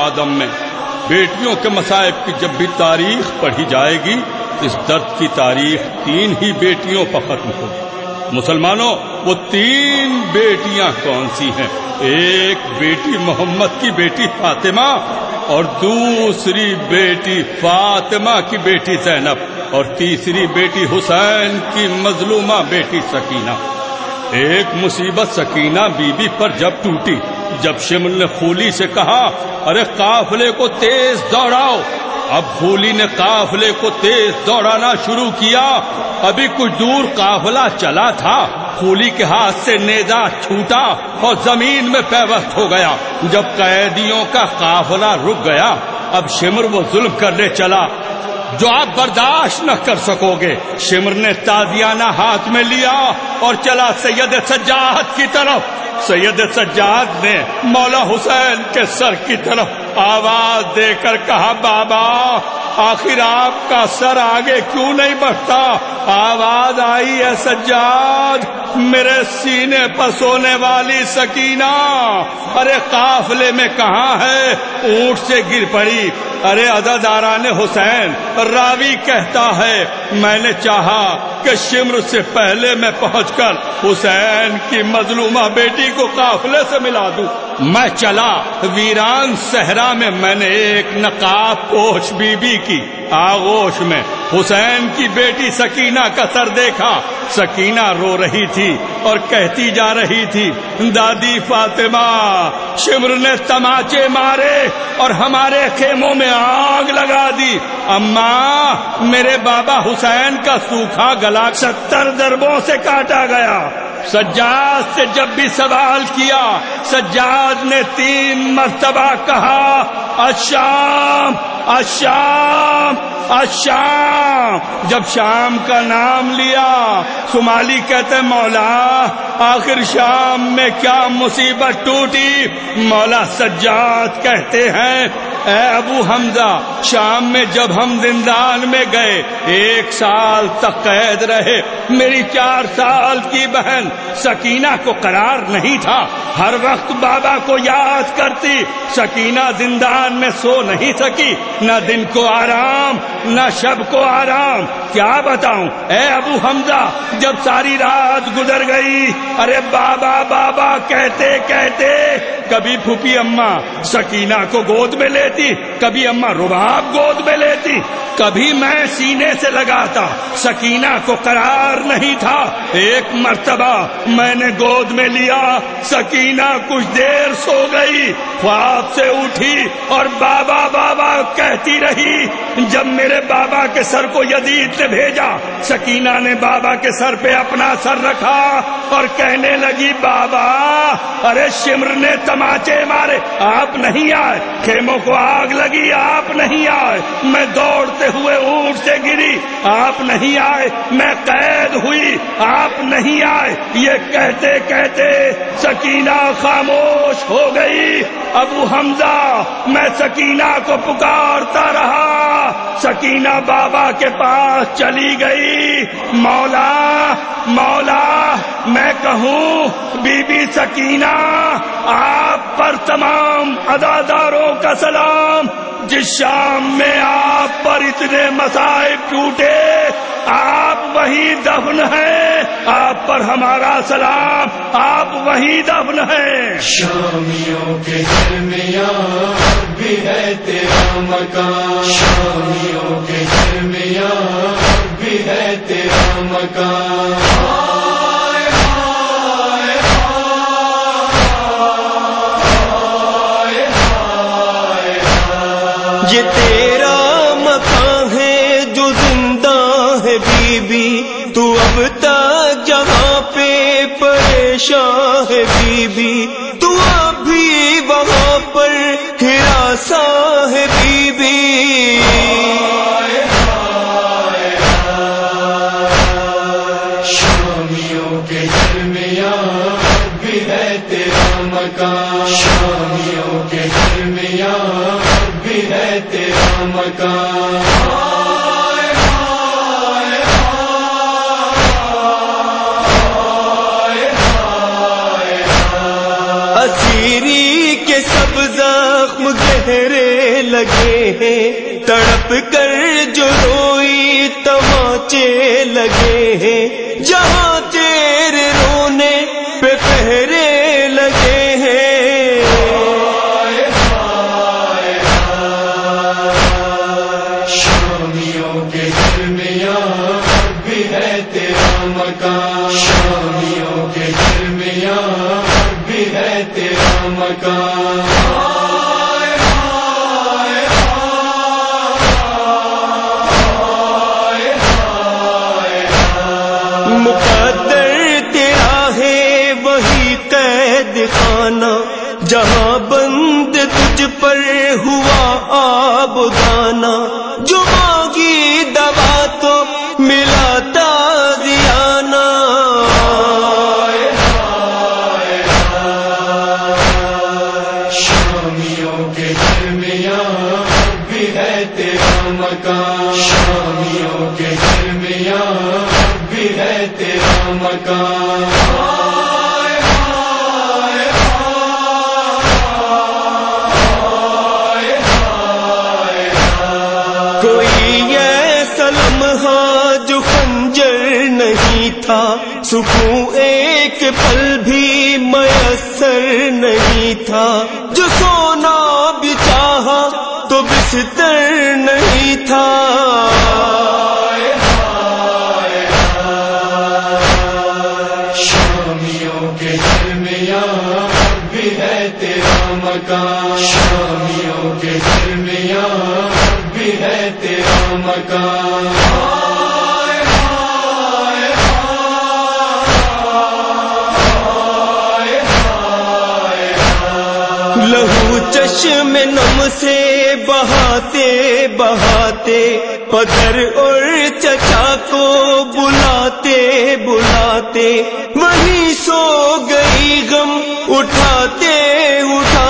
آدم میں۔ بیٹیوں کے مصائب کی جب بھی تاریخ پڑھی جائے گی، اس درد کی تاریخ تین ہی بیٹیوں پر ختم ہوگی۔ مسلمانوں، وہ تین بیٹیاں کون سی ہیں؟ ایک بیٹی محمد کی بیٹی فاطمہ اور دوسری بیٹی فاطمہ کی بیٹی زینب اور تیسری بیٹی حسین کی مظلومہ بیٹی سکینہ۔ ایک مصیبت سکینہ بی بی پر جب ٹوٹی جب شمل نے خولی سے کہا، ارے قافلے کو تیز دوڑاؤ۔ اب پھولی نے قافلے کو تیز دوڑانا شروع کیا۔ ابھی کچھ دور قافلہ چلا تھا۔ پھولی کے ہاتھ سے نیزا چھوٹا اور زمین میں پیوست ہو گیا۔ جب قیدیوں کا قافلہ رک گیا، اب شمر وہ ظلم کرنے چلا۔ جو آپ برداشت نہ کر سکو گے، شمر نے تازیانہ ہاتھ میں لیا۔ اور چلا سید سجاد کی طرف۔ سید سجاد نے مولا حسین کے سر کی طرف آواز دے کر کہا، بابا، آخر آپ کا سر آگے کیوں نہیں بڑھتا؟ آواز آئی ہے سجاد، میرے سینے پر سونے والی سکینہ، ارے قافلے میں کہاں ہے؟ اونٹ سے گر پڑی۔ ارے اداداران حسین، راوی کہتا ہے، میں نے چاہا کہ شمر سے پہلے میں پہنچ کر حسین کی مظلومہ بیٹی کو قافلے سے ملا دوں۔ میں چلا ویران صحرا میں میں نے ایک نقاب پوچھ بی بی کی آغوش میں حسین کی بیٹی سکینہ کا سر دیکھا سکینہ رو رہی تھی اور کہتی جا رہی تھی، دادی فاطمہ، شمر نے تماچے مارے اور ہمارے خیموں میں آگ لگا دی۔ اماں میرے بابا حسین کا سوکھا گلا ستر دربوں سے کاٹا گیا۔ سجاد سے جب بھی سوال کیا، سجاد نے تین مرتبہ کہا اشام اشام اشام جب شام کا نام لیا سمالی کہتے مولا، آخر شام میں کیا مصیبت ٹوٹی؟ مولا سجاد کہتے ہیں اے ابو حمزہ، شام میں جب ہم زندان میں گئے، ایک سال تک قید رہے۔ میری چار سال کی بہن سکینہ کو قرار نہیں تھا۔ ہر وقت بابا کو یاد کرتی، سکینہ زندان میں سو نہیں سکی۔ نہ دن کو آرام، نہ شب کو آرام۔ کیا بتاؤں؟ اے ابو حمزہ، جب ساری رات گزر گئی، ارے بابا بابا، کہتے کہتے، کبھی پھوپھی اما سکینہ کو گود میں لیتی، کبھی اما رباب گود میں لیتی، کبھی میں سینے سے لگاتا، سکینہ کو قرار نہیں تھا۔ ایک مرتبہ میں نے گود میں لیا، سکینہ کچھ دیر سو گئی، خواب سے اٹھی اور بابا بابا کہتی رہی جب میرے بابا کے سر کو یدید نے بھیجا، سکینہ نے بابا کے سر پہ اپنا سر رکھا اور کہنے لگی، بابا، ارے شمر نے تماچے مارے، آپ نہیں آئے خیموں کو آگ لگی، آپ نہیں آئے، میں دوڑتے ہوئے اونٹ سے گری، آپ نہیں آئے، میں قید ہوئی، آپ نہیں آئے۔ یہ کہتے کہتے سکینہ خاموش ہو گئی۔ ابو حمزہ، میں سکینہ کو پکارتا رہا سکینہ بابا کے پاس چلی گئی۔ مولا مولا، میں کہوں، بی بی سکینہ، آپ پر تمام اداداروں کا سلام۔ جس شام میں آپ پر اتنے مسائب ٹوٹے، آپ وہی دفن ہیں۔ آپ پر ہمارا سلام، آپ وہی دفن ہیں۔ شامیوں کے درمیان بھی ہے تیرا مکان۔ شامیوں کے درمیان بھی ہے تیرا مکان۔ سو لگے ہیں۔ تڑپ کر جو روئی تماچے لگے ہیں۔ جہاں خانہ جہاں بند تجھ پر ہوا آب دانا۔ جو مانگی دوا تو ملا تازیانہ شامیوں کے درمیان بھی ہے تیرا مکان۔ شامیوں کے درمیان بھی ہے تیرا مکان۔ تھا سکون ایک پل بھی میسر نہیں تھا۔ جو سونا بھی چاہا تو بستر نہیں تھا۔ شامیوں کے درمیان بھی ہے تیرا مکان۔ شامیوں کے درمیان بھی ہے تیرا مکان۔ لاش میں نم سے بہاتے بہاتے، پتھر اور چچا کو بلاتے بلاتے وہیں سو گئی غم اٹھاتے اٹھاتے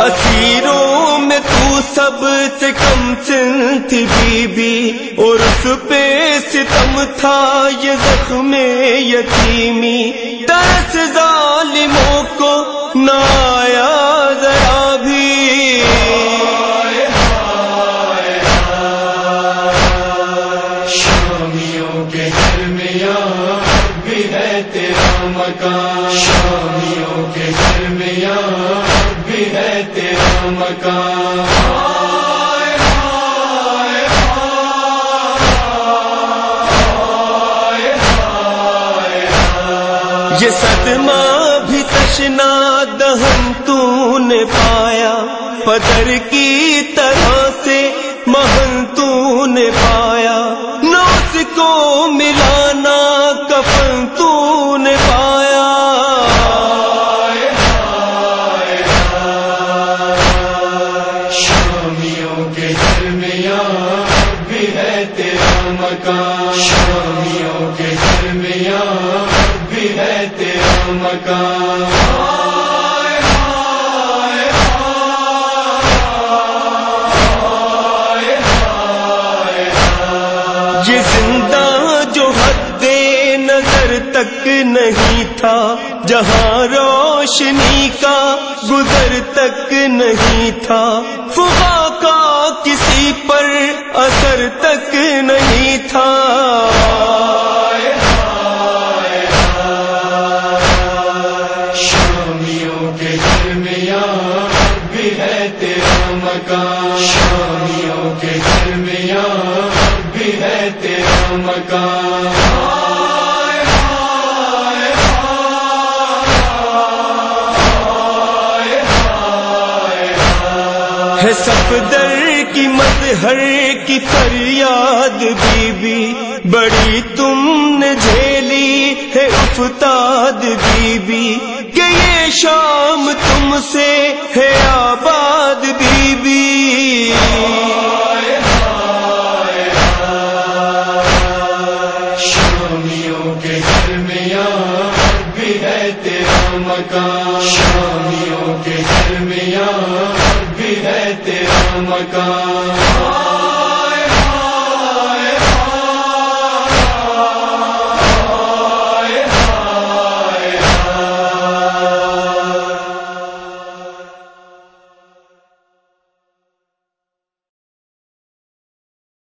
اسیروں میں تو سب سے کم سن تھی بی بی اور اس پہ ستم تھا یہ زخم یتیمی۔ دس ظالموں کو نہ آیا یہ صدمہ بھی تشنا دہن تو نے پایا۔ پدر کی تیرا مکان یہ زندہ جو حد نظر تک نہیں تھا، جہاں روشنی کا گزر تک نہیں تھا فغا کا کسی پر اثر تک نہیں تھا۔ تیرا مکان۔ ہے سفدر کی مظہر کی فریاد بی بی بڑی تم نے جھیلی ہے افتاد بی بی کہ یہ شام تم سے ہے آباد ہے تیرا مکان